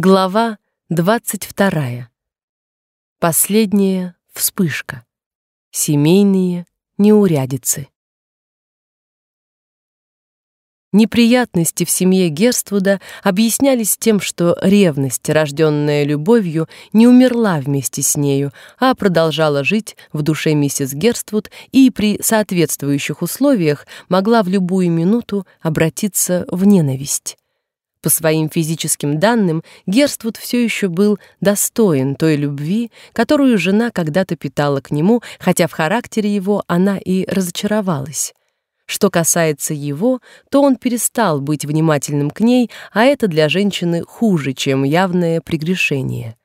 Глава двадцать вторая. Последняя вспышка. Семейные неурядицы. Неприятности в семье Герствуда объяснялись тем, что ревность, рожденная любовью, не умерла вместе с нею, а продолжала жить в душе миссис Герствуд и при соответствующих условиях могла в любую минуту обратиться в ненависть. По своим физическим данным, Герствуд все еще был достоин той любви, которую жена когда-то питала к нему, хотя в характере его она и разочаровалась. Что касается его, то он перестал быть внимательным к ней, а это для женщины хуже, чем явное прегрешение.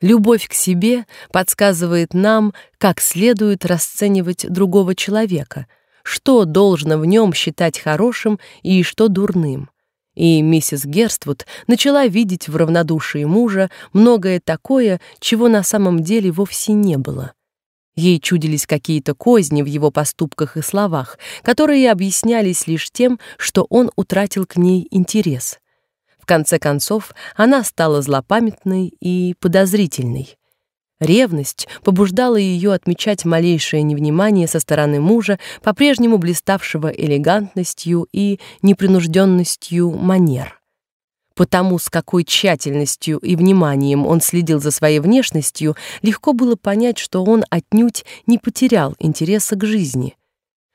Любовь к себе подсказывает нам, как следует расценивать другого человека, что должно в нем считать хорошим и что дурным и миссис Герствуд начала видеть в равнодушии мужа многое такое, чего на самом деле вовсе не было. Ей чудились какие-то козни в его поступках и словах, которые объяснялись лишь тем, что он утратил к ней интерес. В конце концов, она стала злопамятной и подозрительной. Ревность побуждала ее отмечать малейшее невнимание со стороны мужа, по-прежнему блиставшего элегантностью и непринужденностью манер. Потому с какой тщательностью и вниманием он следил за своей внешностью, легко было понять, что он отнюдь не потерял интереса к жизни.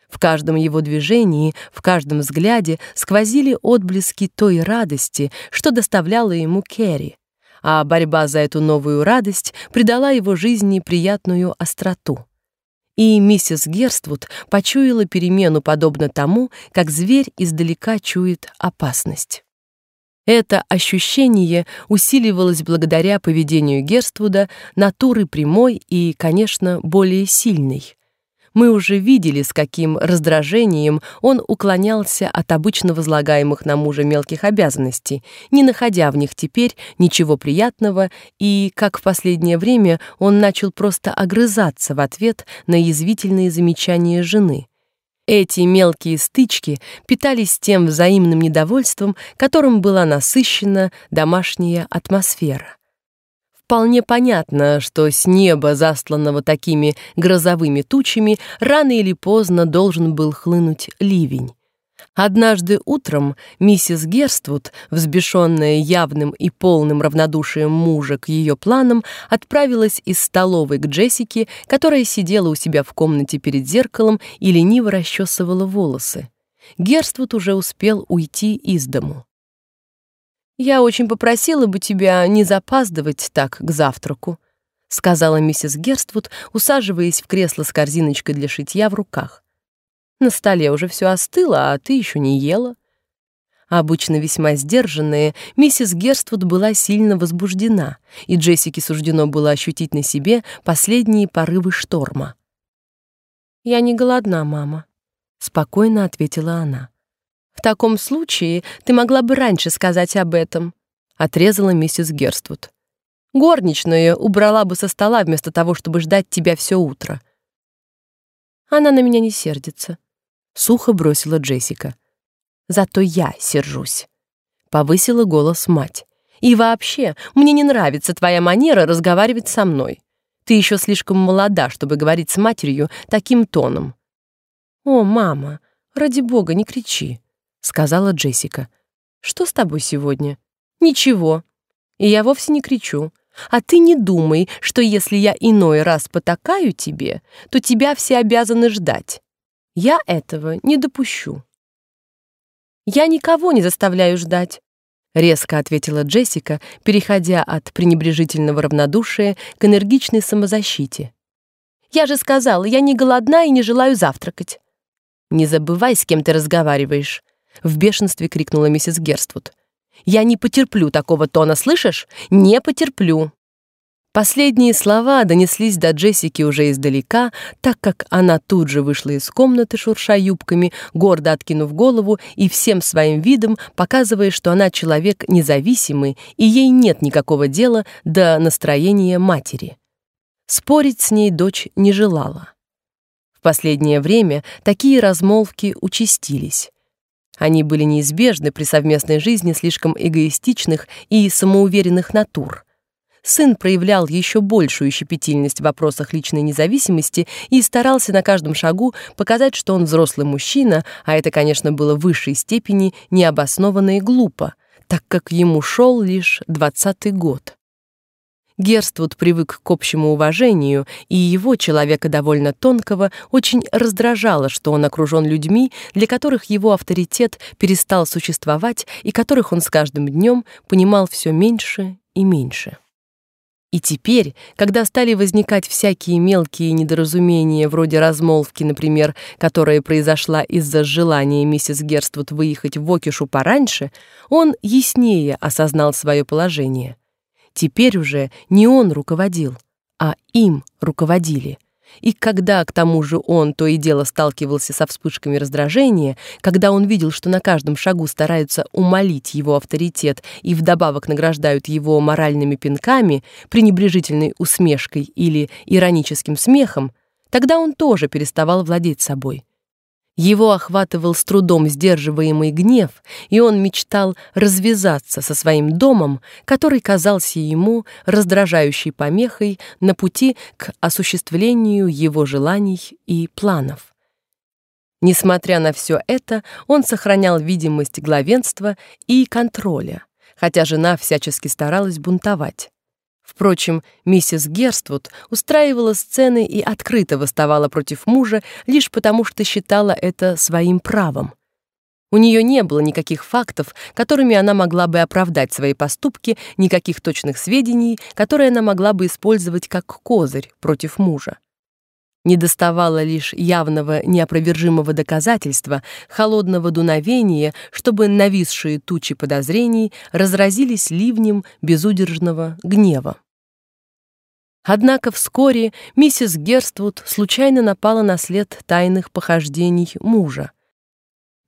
В каждом его движении, в каждом взгляде сквозили отблески той радости, что доставляла ему Керри а борьба за эту новую радость придала его жизни приятную остроту. И миссис Герствуд почуяла перемену подобно тому, как зверь издалека чует опасность. Это ощущение усиливалось благодаря поведению Герствуда, натуры прямой и, конечно, более сильной. Мы уже видели, с каким раздражением он уклонялся от обычно возлагаемых на мужа мелких обязанностей, не находя в них теперь ничего приятного, и как в последнее время он начал просто огрызаться в ответ на язвительные замечания жены. Эти мелкие стычки питались тем взаимным недовольством, которым была насыщена домашняя атмосфера. Вполне понятно, что с неба, засланного такими грозовыми тучами, рано или поздно должен был хлынуть ливень. Однажды утром миссис Герствуд, взбешенная явным и полным равнодушием мужа к ее планам, отправилась из столовой к Джессике, которая сидела у себя в комнате перед зеркалом и лениво расчесывала волосы. Герствуд уже успел уйти из дому. «Я очень попросила бы тебя не запаздывать так к завтраку», сказала миссис Герствуд, усаживаясь в кресло с корзиночкой для шитья в руках. «На столе уже все остыло, а ты еще не ела». Обычно весьма сдержанная, миссис Герствуд была сильно возбуждена, и Джессике суждено было ощутить на себе последние порывы шторма. «Я не голодна, мама», — спокойно ответила она. В таком случае ты могла бы раньше сказать об этом, отрезала миссис Герствуд. Горничная убрала бы со стола вместо того, чтобы ждать тебя все утро. Она на меня не сердится, сухо бросила Джессика. Зато я сержусь, повысила голос мать. И вообще, мне не нравится твоя манера разговаривать со мной. Ты еще слишком молода, чтобы говорить с матерью таким тоном. О, мама, ради бога, не кричи сказала Джессика. Что с тобой сегодня? Ничего. И я вовсе не кричу. А ты не думай, что если я иной раз потакаю тебе, то тебя все обязаны ждать. Я этого не допущу. Я никого не заставляю ждать, резко ответила Джессика, переходя от пренебрежительного равнодушия к энергичной самозащите. Я же сказала, я не голодна и не желаю завтракать. Не забывай, с кем ты разговариваешь, в бешенстве крикнула миссис Герствуд. Я не потерплю такого тона, слышишь? Не потерплю. Последние слова донеслись до Джессики уже издалека, так как она тут же вышла из комнаты, шурша юбками, гордо откинув голову и всем своим видом показывая, что она человек независимый и ей нет никакого дела до настроения матери. Спорить с ней дочь не желала. В последнее время такие размолвки участились. Они были неизбежны при совместной жизни слишком эгоистичных и самоуверенных натур. Сын проявлял еще большую щепетильность в вопросах личной независимости и старался на каждом шагу показать, что он взрослый мужчина, а это, конечно, было в высшей степени необоснованно и глупо, так как ему шел лишь двадцатый год. Герствуд привык к общему уважению, и его, человека довольно тонкого, очень раздражало, что он окружен людьми, для которых его авторитет перестал существовать и которых он с каждым днем понимал все меньше и меньше. И теперь, когда стали возникать всякие мелкие недоразумения, вроде размолвки, например, которая произошла из-за желания миссис Герствуд выехать в Окишу пораньше, он яснее осознал свое положение. Теперь уже не он руководил, а им руководили. И когда к тому же он то и дело сталкивался со вспышками раздражения, когда он видел, что на каждом шагу стараются умолить его авторитет и вдобавок награждают его моральными пинками, пренебрежительной усмешкой или ироническим смехом, тогда он тоже переставал владеть собой. Его охватывал с трудом сдерживаемый гнев, и он мечтал развязаться со своим домом, который казался ему раздражающей помехой на пути к осуществлению его желаний и планов. Несмотря на все это, он сохранял видимость главенства и контроля, хотя жена всячески старалась бунтовать. Впрочем, миссис Герствуд устраивала сцены и открыто восставала против мужа лишь потому, что считала это своим правом. У нее не было никаких фактов, которыми она могла бы оправдать свои поступки, никаких точных сведений, которые она могла бы использовать как козырь против мужа. Недоставало лишь явного неопровержимого доказательства, холодного дуновения, чтобы нависшие тучи подозрений разразились ливнем безудержного гнева. Однако вскоре миссис Герствуд случайно напала на след тайных похождений мужа.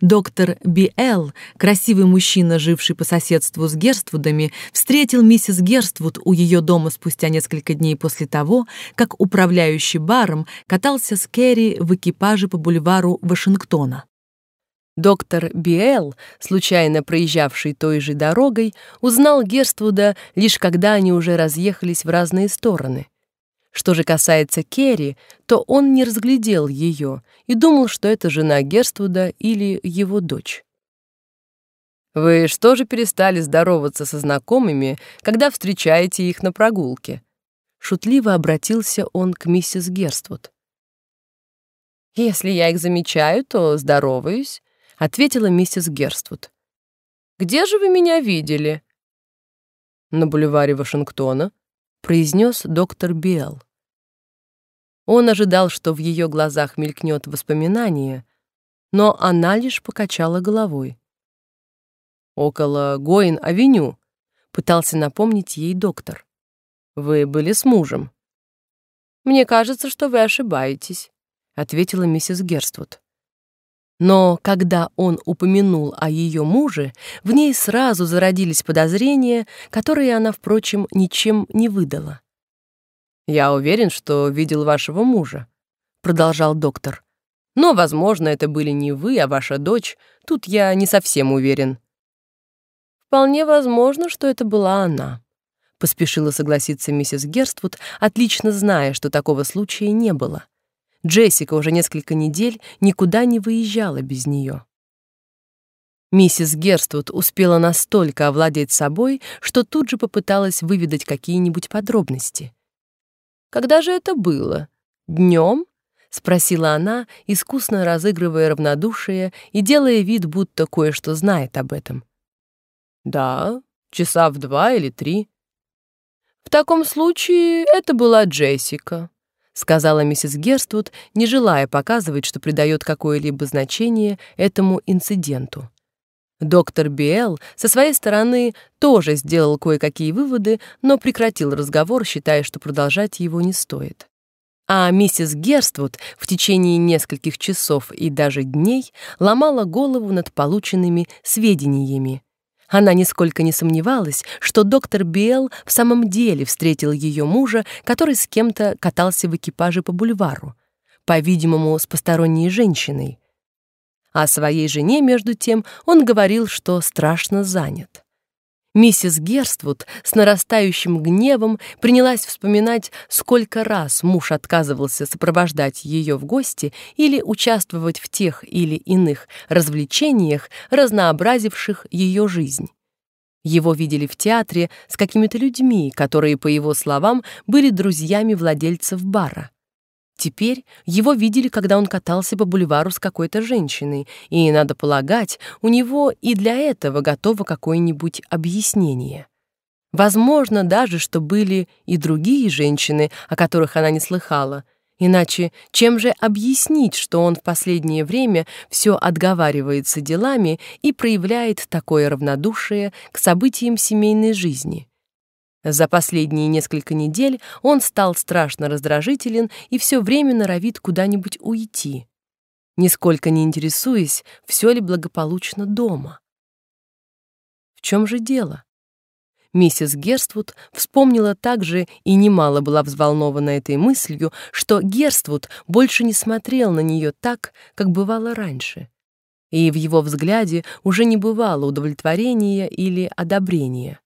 Доктор Биэл, красивый мужчина, живший по соседству с Герствудами, встретил миссис Герствуд у ее дома спустя несколько дней после того, как управляющий баром катался с Керри в экипаже по бульвару Вашингтона. Доктор Биэл, случайно проезжавший той же дорогой, узнал Герствуда лишь когда они уже разъехались в разные стороны. Что же касается Керри, то он не разглядел ее и думал, что это жена Герствуда или его дочь. «Вы что же перестали здороваться со знакомыми, когда встречаете их на прогулке?» Шутливо обратился он к миссис Герствуд. «Если я их замечаю, то здороваюсь», — ответила миссис Герствуд. «Где же вы меня видели?» «На бульваре Вашингтона», произнес доктор Биэл. Он ожидал, что в ее глазах мелькнет воспоминание, но она лишь покачала головой. «Около Гоин-авеню», — пытался напомнить ей доктор. «Вы были с мужем». «Мне кажется, что вы ошибаетесь», — ответила миссис Герствуд. Но когда он упомянул о ее муже, в ней сразу зародились подозрения, которые она, впрочем, ничем не выдала. «Я уверен, что видел вашего мужа», — продолжал доктор. «Но, возможно, это были не вы, а ваша дочь. Тут я не совсем уверен». «Вполне возможно, что это была она», — поспешила согласиться миссис Герствуд, отлично зная, что такого случая не было. Джессика уже несколько недель никуда не выезжала без нее. Миссис Герствуд успела настолько овладеть собой, что тут же попыталась выведать какие-нибудь подробности. «Когда же это было? Днем?» — спросила она, искусно разыгрывая равнодушие и делая вид, будто кое-что знает об этом. «Да, часа в два или три». «В таком случае это была Джессика», — сказала миссис Герствуд, не желая показывать, что придает какое-либо значение этому инциденту. Доктор Биэл со своей стороны тоже сделал кое-какие выводы, но прекратил разговор, считая, что продолжать его не стоит. А миссис Герствуд в течение нескольких часов и даже дней ломала голову над полученными сведениями, она нисколько не сомневалась, что доктор Биэл в самом деле встретил ее мужа, который с кем-то катался в экипаже по бульвару, по-видимому, с посторонней женщиной. А своей жене, между тем, он говорил, что страшно занят. Миссис Герствуд с нарастающим гневом принялась вспоминать, сколько раз муж отказывался сопровождать ее в гости или участвовать в тех или иных развлечениях, разнообразивших ее жизнь. Его видели в театре с какими-то людьми, которые, по его словам, были друзьями владельцев бара. Теперь его видели, когда он катался по бульвару с какой-то женщиной, и, надо полагать, у него и для этого готово какое-нибудь объяснение. Возможно даже, что были и другие женщины, о которых она не слыхала. Иначе чем же объяснить, что он в последнее время все отговаривается делами и проявляет такое равнодушие к событиям семейной жизни? За последние несколько недель он стал страшно раздражителен и все время норовит куда-нибудь уйти, нисколько не интересуясь, все ли благополучно дома. В чем же дело? Миссис Герствуд вспомнила также и немало была взволнована этой мыслью, что Герствуд больше не смотрел на нее так, как бывало раньше. И в его взгляде уже не бывало удовлетворения или одобрения.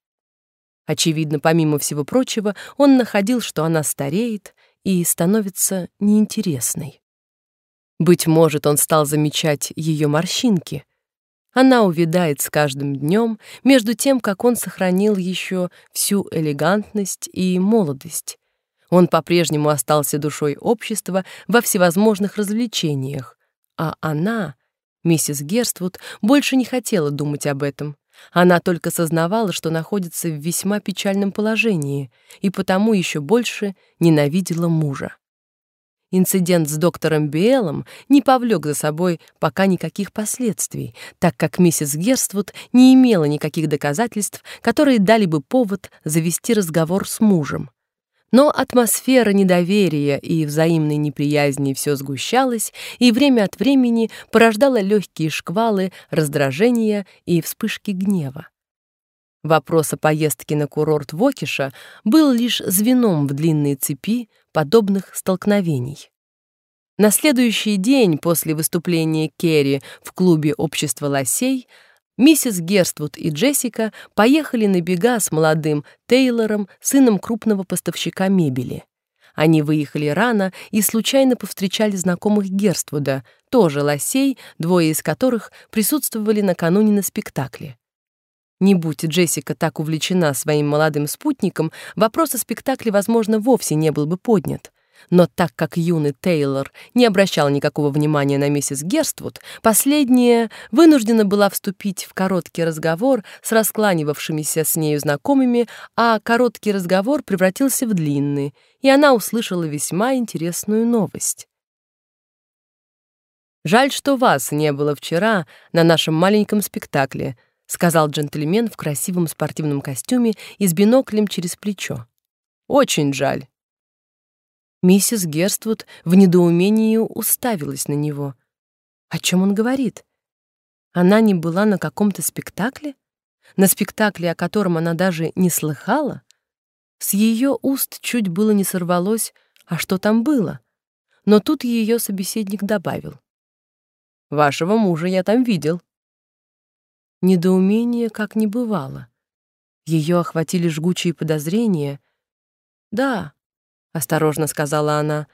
Очевидно, помимо всего прочего, он находил, что она стареет и становится неинтересной. Быть может, он стал замечать ее морщинки. Она увядает с каждым днем, между тем, как он сохранил еще всю элегантность и молодость. Он по-прежнему остался душой общества во всевозможных развлечениях, а она, миссис Герствуд, больше не хотела думать об этом. Она только сознавала, что находится в весьма печальном положении, и потому еще больше ненавидела мужа. Инцидент с доктором Биэлом не повлек за собой пока никаких последствий, так как миссис Герствуд не имела никаких доказательств, которые дали бы повод завести разговор с мужем. Но атмосфера недоверия и взаимной неприязни все сгущалась и время от времени порождала легкие шквалы раздражения и вспышки гнева. Вопрос о поездке на курорт Вокиша был лишь звеном в длинной цепи подобных столкновений. На следующий день после выступления Керри в клубе общества лосей Миссис Герствуд и Джессика поехали на бега с молодым Тейлором, сыном крупного поставщика мебели. Они выехали рано и случайно повстречали знакомых Герствуда, тоже лосей, двое из которых присутствовали накануне на спектакле. Не будь Джессика так увлечена своим молодым спутником, вопрос о спектакле, возможно, вовсе не был бы поднят. Но так как юный Тейлор не обращал никакого внимания на миссис Герствуд, последняя вынуждена была вступить в короткий разговор с раскланивавшимися с нею знакомыми, а короткий разговор превратился в длинный, и она услышала весьма интересную новость. «Жаль, что вас не было вчера на нашем маленьком спектакле», сказал джентльмен в красивом спортивном костюме и с биноклем через плечо. «Очень жаль». Миссис Герствуд в недоумении уставилась на него. О чем он говорит? Она не была на каком-то спектакле? На спектакле, о котором она даже не слыхала? С ее уст чуть было не сорвалось, а что там было? Но тут ее собеседник добавил. «Вашего мужа я там видел». Недоумение как не бывало. Ее охватили жгучие подозрения. Да, осторожно сказала она.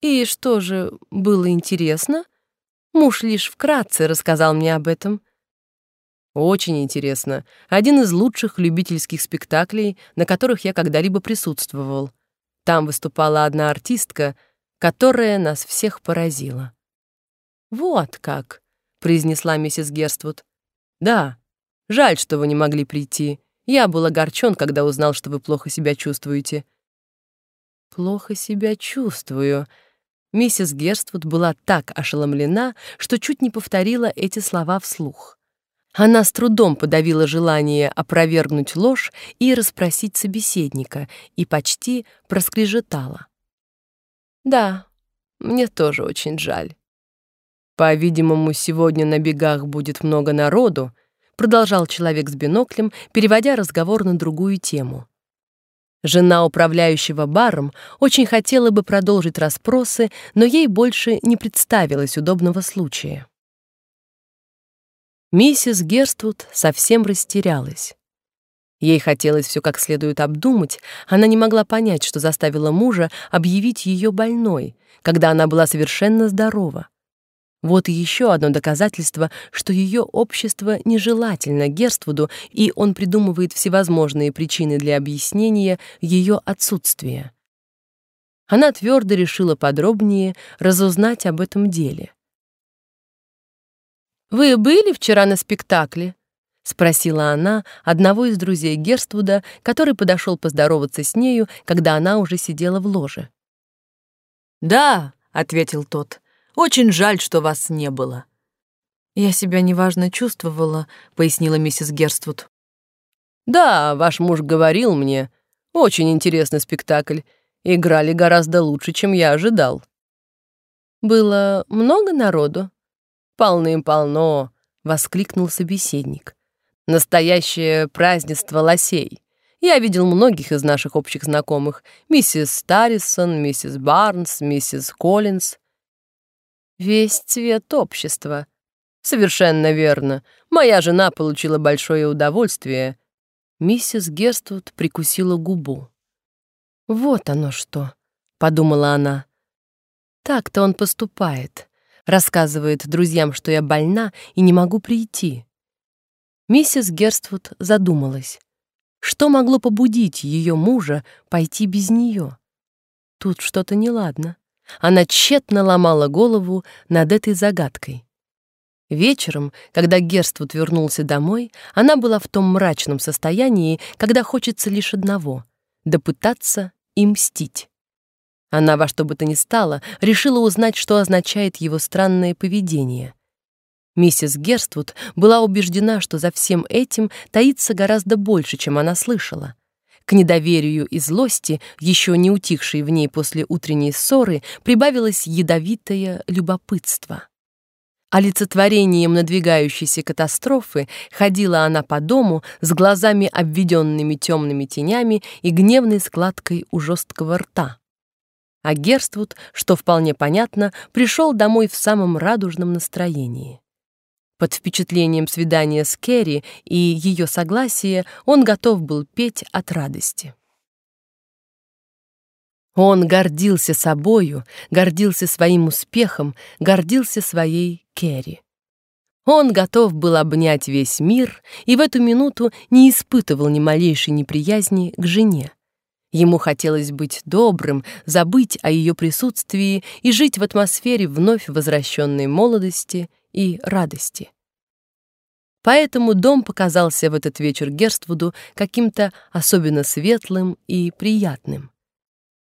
И что же, было интересно? Муж лишь вкратце рассказал мне об этом. Очень интересно. Один из лучших любительских спектаклей, на которых я когда-либо присутствовал. Там выступала одна артистка, которая нас всех поразила. Вот как, произнесла миссис Герствуд. Да. Жаль, что вы не могли прийти. Я был огорчен, когда узнал, что вы плохо себя чувствуете плохо себя чувствую». Миссис Герствуд была так ошеломлена, что чуть не повторила эти слова вслух. Она с трудом подавила желание опровергнуть ложь и расспросить собеседника, и почти проскрежетала. «Да, мне тоже очень жаль. По-видимому, сегодня на бегах будет много народу», продолжал человек с биноклем, переводя разговор на другую тему. Жена управляющего баром очень хотела бы продолжить расспросы, но ей больше не представилось удобного случая. Миссис Герствуд совсем растерялась. Ей хотелось все как следует обдумать, она не могла понять, что заставило мужа объявить ее больной, когда она была совершенно здорова. Вот еще одно доказательство, что ее общество нежелательно Герствуду, и он придумывает всевозможные причины для объяснения ее отсутствия. Она твердо решила подробнее разузнать об этом деле. «Вы были вчера на спектакле?» — спросила она одного из друзей Герствуда, который подошел поздороваться с нею, когда она уже сидела в ложе. «Да», — ответил тот, — «очень жаль, что вас не было». «Я себя неважно чувствовала», — пояснила миссис Герствуд. «Да, ваш муж говорил мне. Очень интересный спектакль. Играли гораздо лучше, чем я ожидал». «Было много народу?» «Полным-полно!» — воскликнул собеседник. «Настоящее празднество лосей. Я видел многих из наших общих знакомых. Миссис Старрисон, миссис Барнс, миссис Коллинз. Весь цвет общества. Совершенно верно. Моя жена получила большое удовольствие. Миссис Герствуд прикусила губу. «Вот оно что», — подумала она. «Так-то он поступает рассказывает друзьям, что я больна и не могу прийти. Миссис Герствуд задумалась. Что могло побудить ее мужа пойти без нее? Тут что-то неладно. Она тщетно ломала голову над этой загадкой. Вечером, когда Герствуд вернулся домой, она была в том мрачном состоянии, когда хочется лишь одного — допытаться и мстить. Она во что бы то ни стало решила узнать, что означает его странное поведение. Миссис Герствуд была убеждена, что за всем этим таится гораздо больше, чем она слышала. К недоверию и злости, еще не утихшей в ней после утренней ссоры, прибавилось ядовитое любопытство. Олицетворением надвигающейся катастрофы ходила она по дому с глазами, обведенными темными тенями и гневной складкой у жесткого рта а Герствуд, что вполне понятно, пришел домой в самом радужном настроении. Под впечатлением свидания с Керри и ее согласия он готов был петь от радости. Он гордился собою, гордился своим успехом, гордился своей Керри. Он готов был обнять весь мир и в эту минуту не испытывал ни малейшей неприязни к жене. Ему хотелось быть добрым, забыть о ее присутствии и жить в атмосфере вновь возвращенной молодости и радости. Поэтому дом показался в этот вечер Герствуду каким-то особенно светлым и приятным.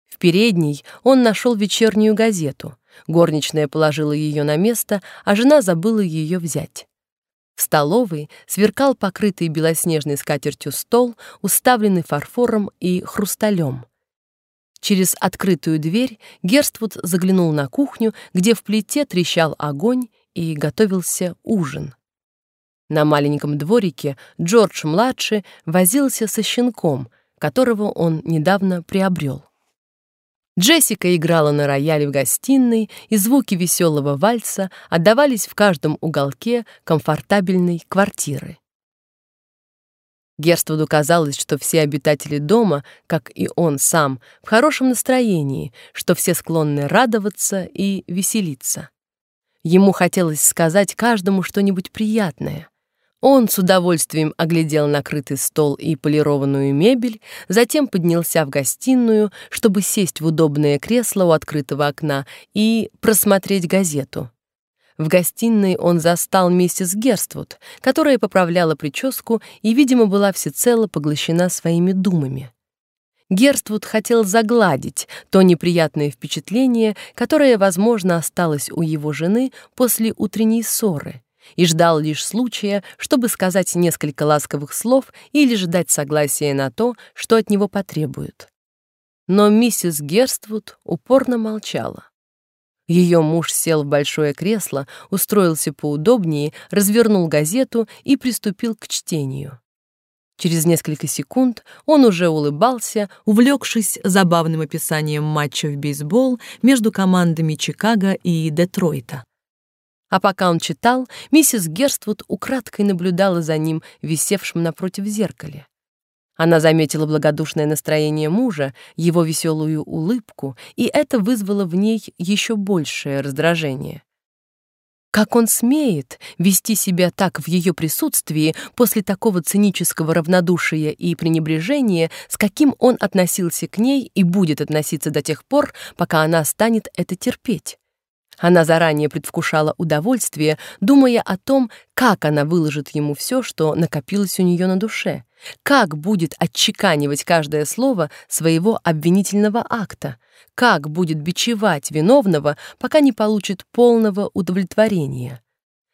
В передней он нашел вечернюю газету. Горничная положила ее на место, а жена забыла ее взять. В столовой сверкал покрытый белоснежной скатертью стол, уставленный фарфором и хрусталем. Через открытую дверь Герствуд заглянул на кухню, где в плите трещал огонь и готовился ужин. На маленьком дворике Джордж-младший возился со щенком, которого он недавно приобрел. Джессика играла на рояле в гостиной, и звуки веселого вальса отдавались в каждом уголке комфортабельной квартиры. Герствуду казалось, что все обитатели дома, как и он сам, в хорошем настроении, что все склонны радоваться и веселиться. Ему хотелось сказать каждому что-нибудь приятное, он с удовольствием оглядел накрытый стол и полированную мебель, затем поднялся в гостиную, чтобы сесть в удобное кресло у открытого окна и просмотреть газету. В гостиной он застал миссис Герствуд, которая поправляла прическу и, видимо, была всецело поглощена своими думами. Герствуд хотел загладить то неприятное впечатление, которое, возможно, осталось у его жены после утренней ссоры — и ждал лишь случая, чтобы сказать несколько ласковых слов или ждать согласия на то, что от него потребуют. Но миссис Герствуд упорно молчала. Ее муж сел в большое кресло, устроился поудобнее, развернул газету и приступил к чтению. Через несколько секунд он уже улыбался, увлекшись забавным описанием матча в бейсбол между командами Чикаго и Детройта. А пока он читал, миссис Герствуд украдкой наблюдала за ним, висевшим напротив зеркале. Она заметила благодушное настроение мужа, его веселую улыбку, и это вызвало в ней еще большее раздражение. Как он смеет вести себя так в ее присутствии после такого цинического равнодушия и пренебрежения, с каким он относился к ней и будет относиться до тех пор, пока она станет это терпеть? Она заранее предвкушала удовольствие, думая о том, как она выложит ему все, что накопилось у нее на душе, как будет отчеканивать каждое слово своего обвинительного акта, как будет бичевать виновного, пока не получит полного удовлетворения.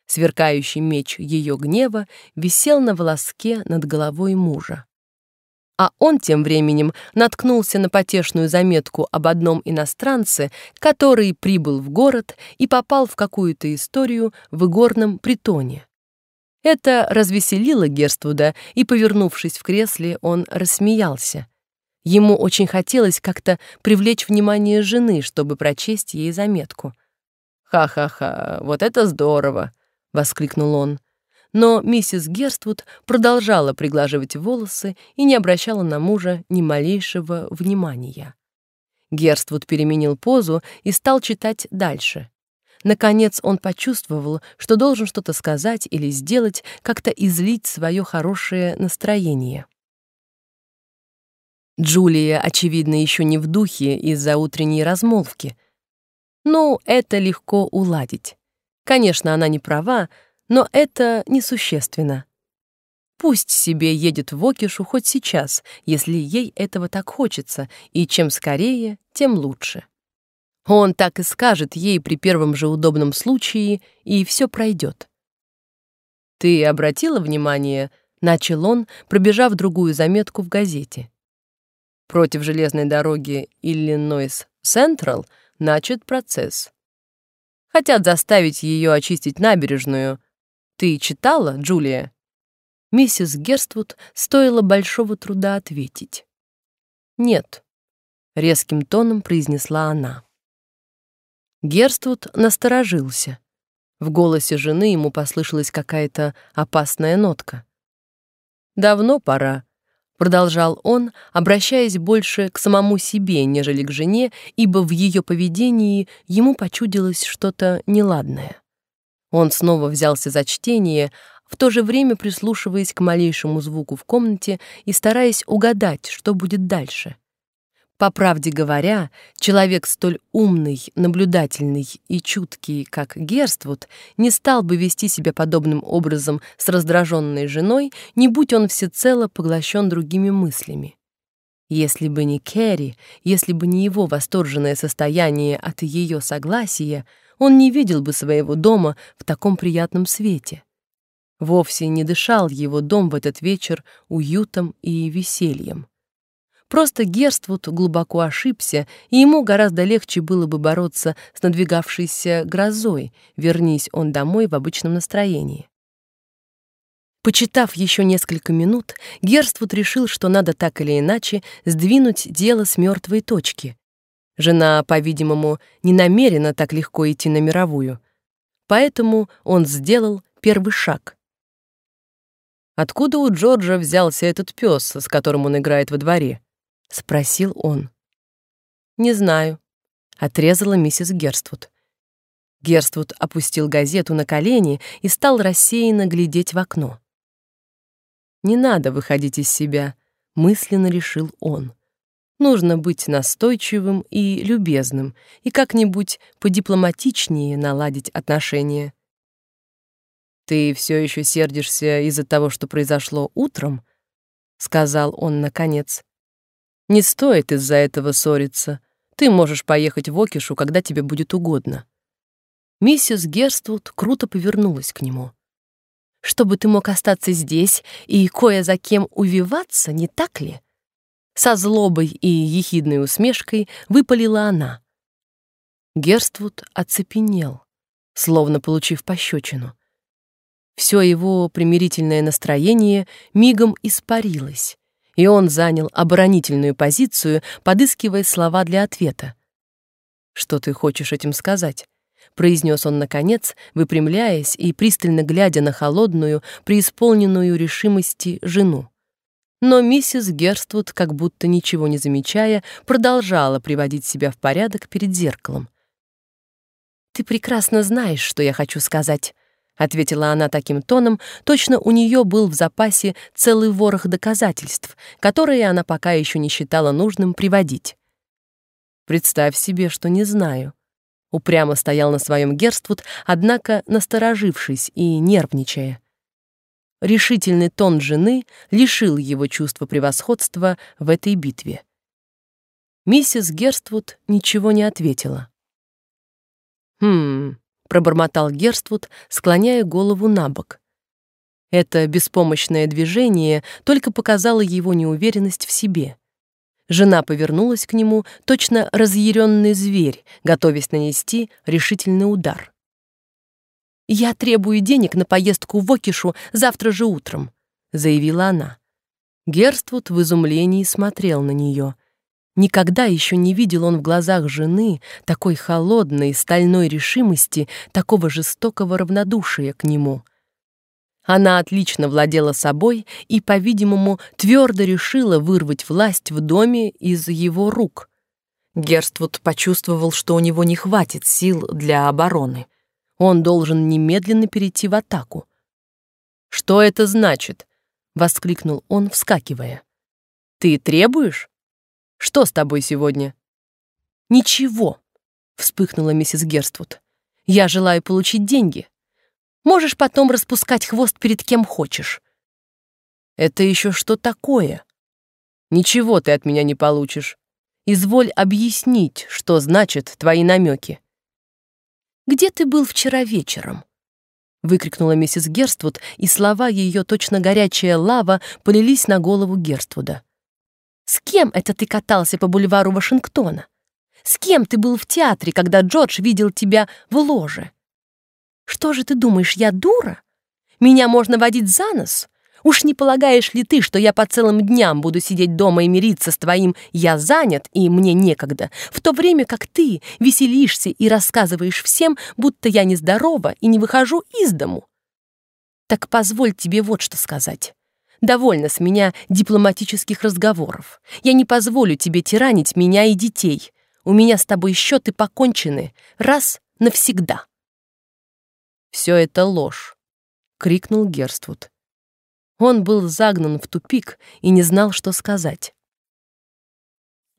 Сверкающий меч ее гнева висел на волоске над головой мужа. А он тем временем наткнулся на потешную заметку об одном иностранце, который прибыл в город и попал в какую-то историю в игорном притоне. Это развеселило Герствуда, и, повернувшись в кресле, он рассмеялся. Ему очень хотелось как-то привлечь внимание жены, чтобы прочесть ей заметку. «Ха-ха-ха, вот это здорово!» — воскликнул он но миссис Герствуд продолжала приглаживать волосы и не обращала на мужа ни малейшего внимания. Герствуд переменил позу и стал читать дальше. Наконец он почувствовал, что должен что-то сказать или сделать, как-то излить свое хорошее настроение. Джулия, очевидно, еще не в духе из-за утренней размолвки. Ну, это легко уладить. Конечно, она не права, но это несущественно. Пусть себе едет в Окишу хоть сейчас, если ей этого так хочется, и чем скорее, тем лучше. Он так и скажет ей при первом же удобном случае, и все пройдет. «Ты обратила внимание?» — начал он, пробежав другую заметку в газете. Против железной дороги Иллинойс Централ начат процесс. Хотят заставить ее очистить набережную, ты читала, Джулия?» Миссис Герствуд стоило большого труда ответить. «Нет», — резким тоном произнесла она. Герствуд насторожился. В голосе жены ему послышалась какая-то опасная нотка. «Давно пора», — продолжал он, обращаясь больше к самому себе, нежели к жене, ибо в ее поведении ему почудилось что-то неладное. Он снова взялся за чтение, в то же время прислушиваясь к малейшему звуку в комнате и стараясь угадать, что будет дальше. По правде говоря, человек столь умный, наблюдательный и чуткий, как Герствуд, не стал бы вести себя подобным образом с раздраженной женой, не будь он всецело поглощен другими мыслями. Если бы не Кэрри, если бы не его восторженное состояние от ее согласия, он не видел бы своего дома в таком приятном свете. Вовсе не дышал его дом в этот вечер уютом и весельем. Просто Герствуд глубоко ошибся, и ему гораздо легче было бы бороться с надвигавшейся грозой, вернись он домой в обычном настроении. Почитав еще несколько минут, Герствуд решил, что надо так или иначе сдвинуть дело с мертвой точки, Жена, по-видимому, не намерена так легко идти на мировую. Поэтому он сделал первый шаг. «Откуда у Джорджа взялся этот пес, с которым он играет во дворе?» — спросил он. «Не знаю», — отрезала миссис Герствуд. Герствуд опустил газету на колени и стал рассеянно глядеть в окно. «Не надо выходить из себя», — мысленно решил он. Нужно быть настойчивым и любезным, и как-нибудь подипломатичнее наладить отношения. «Ты все еще сердишься из-за того, что произошло утром?» — сказал он наконец. «Не стоит из-за этого ссориться. Ты можешь поехать в Окишу, когда тебе будет угодно». Миссис Герствуд круто повернулась к нему. «Чтобы ты мог остаться здесь и кое за кем увиваться, не так ли?» Со злобой и ехидной усмешкой выпалила она. Герствуд оцепенел, словно получив пощечину. Все его примирительное настроение мигом испарилось, и он занял оборонительную позицию, подыскивая слова для ответа. «Что ты хочешь этим сказать? произнес он наконец, выпрямляясь и пристально глядя на холодную, преисполненную решимости жену. Но миссис Герствуд, как будто ничего не замечая, продолжала приводить себя в порядок перед зеркалом. «Ты прекрасно знаешь, что я хочу сказать», — ответила она таким тоном, точно у нее был в запасе целый ворох доказательств, которые она пока еще не считала нужным приводить. «Представь себе, что не знаю», — упрямо стоял на своем Герствуд, однако насторожившись и нервничая. Решительный тон жены лишил его чувства превосходства в этой битве. Миссис Герствуд ничего не ответила. «Хм...» — пробормотал Герствуд, склоняя голову на бок. Это беспомощное движение только показало его неуверенность в себе. Жена повернулась к нему, точно разъяренный зверь, готовясь нанести решительный удар. «Я требую денег на поездку в Окишу завтра же утром», — заявила она. Герствуд в изумлении смотрел на нее. Никогда еще не видел он в глазах жены такой холодной, стальной решимости, такого жестокого равнодушия к нему. Она отлично владела собой и, по-видимому, твердо решила вырвать власть в доме из его рук. Герствуд почувствовал, что у него не хватит сил для обороны. Он должен немедленно перейти в атаку. «Что это значит?» — воскликнул он, вскакивая. «Ты требуешь? Что с тобой сегодня?» «Ничего», — вспыхнула миссис Герствуд. «Я желаю получить деньги. Можешь потом распускать хвост перед кем хочешь». «Это еще что такое?» «Ничего ты от меня не получишь. Изволь объяснить, что значат твои намеки». Где ты был вчера вечером?» выкрикнула миссис Герствуд, и слова ее, точно горячая лава, полились на голову Герствуда. «С кем это ты катался по бульвару Вашингтона? С кем ты был в театре, когда Джордж видел тебя в ложе? Что же ты думаешь, я дура? Меня можно водить за нос? Уж не полагаешь ли ты, что я по целым дням буду сидеть дома и мириться с твоим «я занят» и «мне некогда», в то время как ты веселишься и рассказываешь всем, будто я нездорова и не выхожу из дому? Так позволь тебе вот что сказать. Довольно с меня дипломатических разговоров. Я не позволю тебе тиранить меня и детей. У меня с тобой счеты покончены. Раз навсегда. «Все это ложь!» — крикнул Герствуд. Он был загнан в тупик и не знал, что сказать.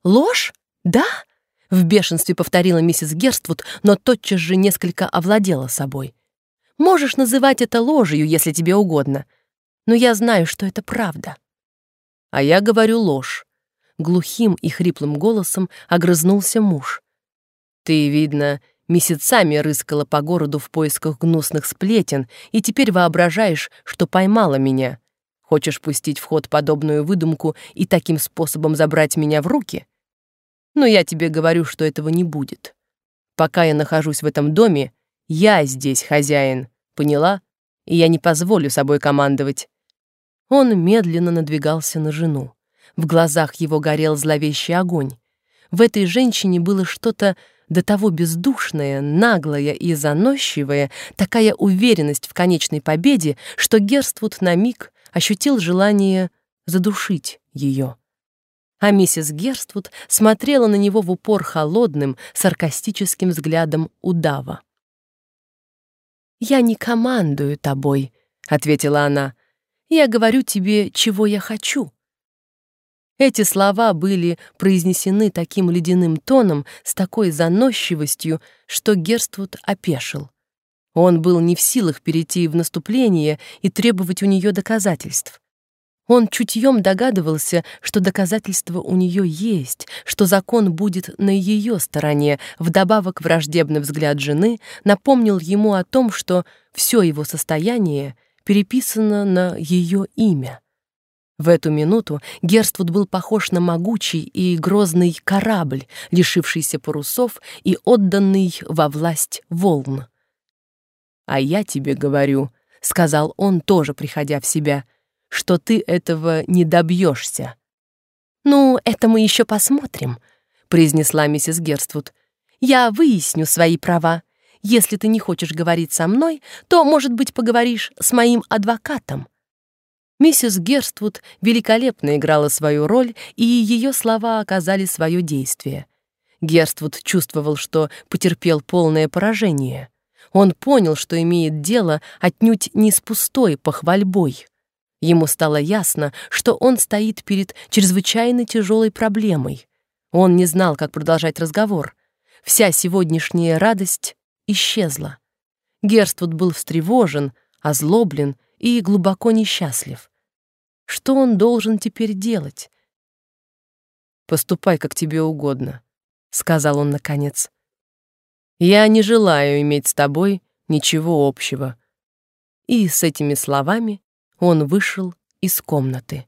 «Ложь? Да?» — в бешенстве повторила миссис Герствуд, но тотчас же несколько овладела собой. «Можешь называть это ложью, если тебе угодно, но я знаю, что это правда». «А я говорю ложь», — глухим и хриплым голосом огрызнулся муж. «Ты, видно, месяцами рыскала по городу в поисках гнусных сплетен и теперь воображаешь, что поймала меня. Хочешь пустить в ход подобную выдумку и таким способом забрать меня в руки? Но я тебе говорю, что этого не будет. Пока я нахожусь в этом доме, я здесь хозяин, поняла? И я не позволю собой командовать. Он медленно надвигался на жену. В глазах его горел зловещий огонь. В этой женщине было что-то до того бездушное, наглое и заносчивое, такая уверенность в конечной победе, что Герствуд на миг ощутил желание задушить ее. А миссис Герствуд смотрела на него в упор холодным, саркастическим взглядом удава. «Я не командую тобой», — ответила она. «Я говорю тебе, чего я хочу». Эти слова были произнесены таким ледяным тоном, с такой заносчивостью, что Герствуд опешил. Он был не в силах перейти в наступление и требовать у нее доказательств. Он чутьем догадывался, что доказательства у нее есть, что закон будет на ее стороне. Вдобавок враждебный взгляд жены напомнил ему о том, что все его состояние переписано на ее имя. В эту минуту Герствуд был похож на могучий и грозный корабль, лишившийся парусов и отданный во власть волн. «А я тебе говорю», — сказал он, тоже приходя в себя, «что ты этого не добьешься». «Ну, это мы еще посмотрим», — произнесла миссис Герствуд. «Я выясню свои права. Если ты не хочешь говорить со мной, то, может быть, поговоришь с моим адвокатом». Миссис Герствуд великолепно играла свою роль, и ее слова оказали свое действие. Герствуд чувствовал, что потерпел полное поражение. Он понял, что имеет дело отнюдь не с пустой похвальбой. Ему стало ясно, что он стоит перед чрезвычайно тяжелой проблемой. Он не знал, как продолжать разговор. Вся сегодняшняя радость исчезла. Герствуд был встревожен, озлоблен и глубоко несчастлив. Что он должен теперь делать? «Поступай, как тебе угодно», — сказал он наконец. «Я не желаю иметь с тобой ничего общего». И с этими словами он вышел из комнаты.